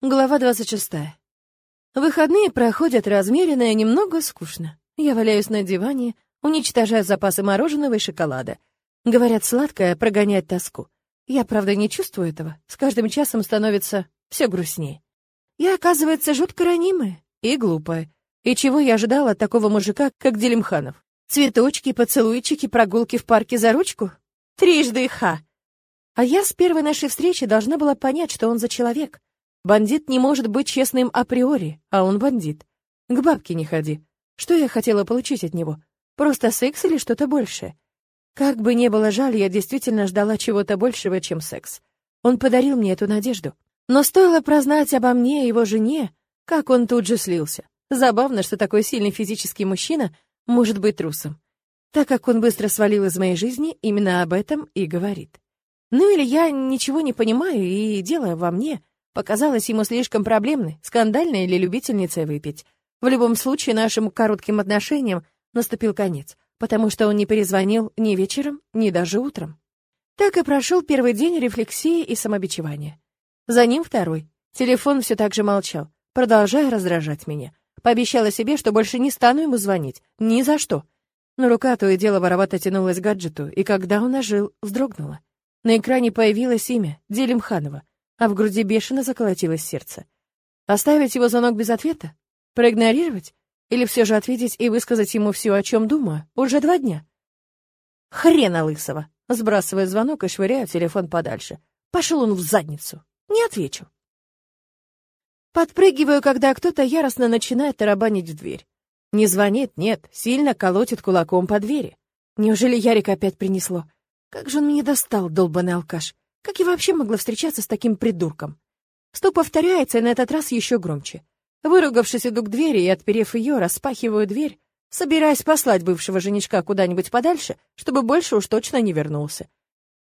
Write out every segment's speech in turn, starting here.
Глава 26. Выходные проходят размеренно и немного скучно. Я валяюсь на диване, уничтожаю запасы мороженого и шоколада. Говорят, сладкое прогоняет тоску. Я, правда, не чувствую этого. С каждым часом становится все грустнее. Я, оказывается, жутко ранимая и глупая. И чего я ожидала от такого мужика, как Делимханов? Цветочки, поцелуйчики, прогулки в парке за ручку? Трижды ха! А я с первой нашей встречи должна была понять, что он за человек — Бандит не может быть честным априори, а он бандит. К бабке не ходи. Что я хотела получить от него? Просто секс или что-то большее? Как бы не было жаль, я действительно ждала чего-то большего, чем секс. Он подарил мне эту надежду. Но стоило прознать обо мне и его жене, как он тут же слился. Забавно, что такой сильный физический мужчина может быть трусом. Так как он быстро свалил из моей жизни, именно об этом и говорит. Ну или я ничего не понимаю, и дело во мне, показалась ему слишком проблемной, скандальной или любительницей выпить. В любом случае, нашим коротким отношениям наступил конец, потому что он не перезвонил ни вечером, ни даже утром. Так и прошел первый день рефлексии и самобичевания. За ним второй. Телефон все так же молчал, продолжая раздражать меня. Пообещала себе, что больше не стану ему звонить. Ни за что. Но рука то и дело воровато тянулась к гаджету, и когда он ожил, вздрогнула. На экране появилось имя — Делимханова а в груди бешено заколотилось сердце. Оставить его звонок без ответа? Проигнорировать? Или все же ответить и высказать ему все, о чем думаю? Уже два дня. Хрена лысого! Сбрасывая звонок и швыряю телефон подальше. Пошел он в задницу. Не отвечу. Подпрыгиваю, когда кто-то яростно начинает тарабанить в дверь. Не звонит, нет, сильно колотит кулаком по двери. Неужели Ярик опять принесло? Как же он меня достал, долбанный алкаш. Как я вообще могла встречаться с таким придурком? Стук повторяется, и на этот раз еще громче. Выругавшись, иду к двери и, отперев ее, распахиваю дверь, собираясь послать бывшего женишка куда-нибудь подальше, чтобы больше уж точно не вернулся.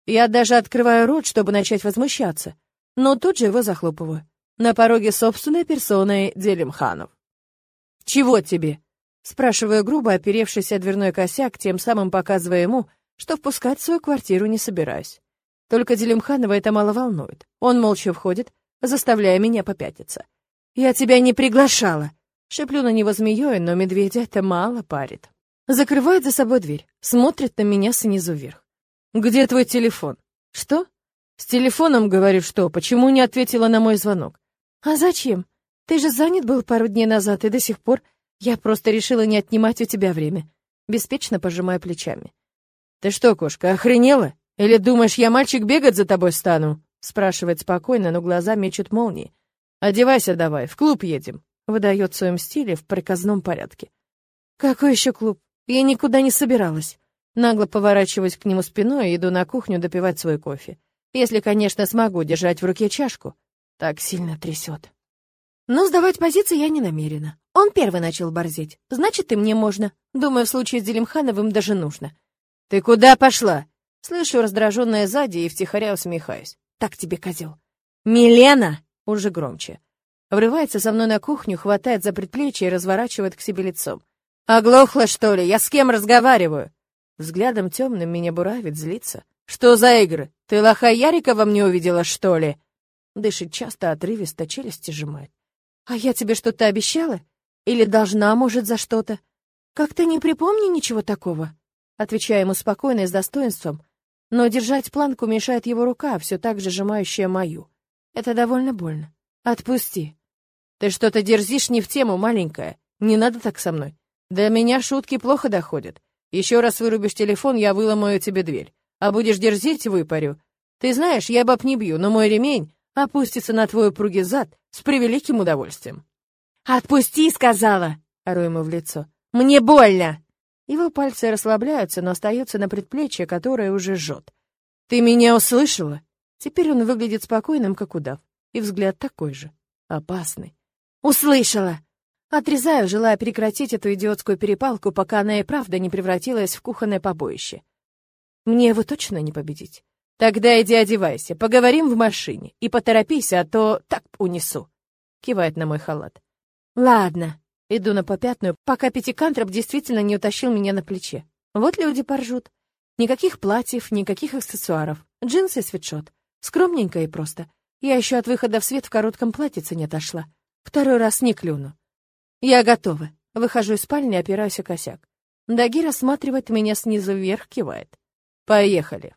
Я даже открываю рот, чтобы начать возмущаться, но тут же его захлопываю. На пороге собственной персоной Делимханов. «Чего тебе?» Спрашиваю грубо, оперевшись о дверной косяк, тем самым показывая ему, что впускать в свою квартиру не собираюсь. Только Делимханова это мало волнует. Он молча входит, заставляя меня попятиться. «Я тебя не приглашала!» Шеплю на него змеей, но медведя это мало парит. Закрывает за собой дверь, смотрит на меня снизу вверх. «Где твой телефон?» «Что?» «С телефоном, говорю, что? Почему не ответила на мой звонок?» «А зачем? Ты же занят был пару дней назад, и до сих пор я просто решила не отнимать у тебя время». Беспечно пожимая плечами. «Ты что, кошка, охренела? «Или думаешь, я мальчик бегать за тобой стану?» Спрашивает спокойно, но глаза мечут молнии. «Одевайся давай, в клуб едем», — выдает в своем стиле в приказном порядке. «Какой еще клуб? Я никуда не собиралась». Нагло поворачиваюсь к нему спиной и иду на кухню допивать свой кофе. Если, конечно, смогу держать в руке чашку. Так сильно трясет. Но сдавать позиции я не намерена. Он первый начал борзеть. Значит, и мне можно. Думаю, в случае с Делимхановым даже нужно. «Ты куда пошла?» Слышу раздраженное сзади и втихаря усмехаюсь. «Так тебе, козел!» «Милена!» — уже громче. Врывается со мной на кухню, хватает за предплечье и разворачивает к себе лицом. «Оглохла, что ли? Я с кем разговариваю?» Взглядом темным меня буравит, злится. «Что за игры? Ты лоха Ярика во мне увидела, что ли?» Дышит часто, отрывисто, челюсти сжимает. «А я тебе что-то обещала? Или должна, может, за что-то? Как-то не припомни ничего такого?» Отвечаю ему спокойно и с достоинством, но держать планку мешает его рука, все так же сжимающая мою. Это довольно больно. Отпусти. Ты что-то дерзишь не в тему, маленькая. Не надо так со мной. До меня шутки плохо доходят. Еще раз вырубишь телефон, я выломаю тебе дверь. А будешь дерзить, выпарю. Ты знаешь, я баб не бью, но мой ремень опустится на твой упругий зад с превеликим удовольствием. «Отпусти!» — сказала, ору ему в лицо. «Мне больно!» Его пальцы расслабляются, но остаются на предплечье, которое уже жжет. «Ты меня услышала?» Теперь он выглядит спокойным, как удав, и взгляд такой же, опасный. «Услышала!» Отрезаю, желая прекратить эту идиотскую перепалку, пока она и правда не превратилась в кухонное побоище. Мне его точно не победить. Тогда иди одевайся, поговорим в машине, и поторопись, а то так унесу. Кивает на мой халат. Ладно. Иду на попятную, пока пятикантроп действительно не утащил меня на плече. Вот люди поржут. Никаких платьев, никаких аксессуаров. Джинсы свитшот. Скромненько и просто. Я еще от выхода в свет в коротком платьице не отошла. Второй раз не клюну. Я готова. Выхожу из спальни, опираюсь о косяк. Дагир осматривает меня снизу вверх, кивает. Поехали.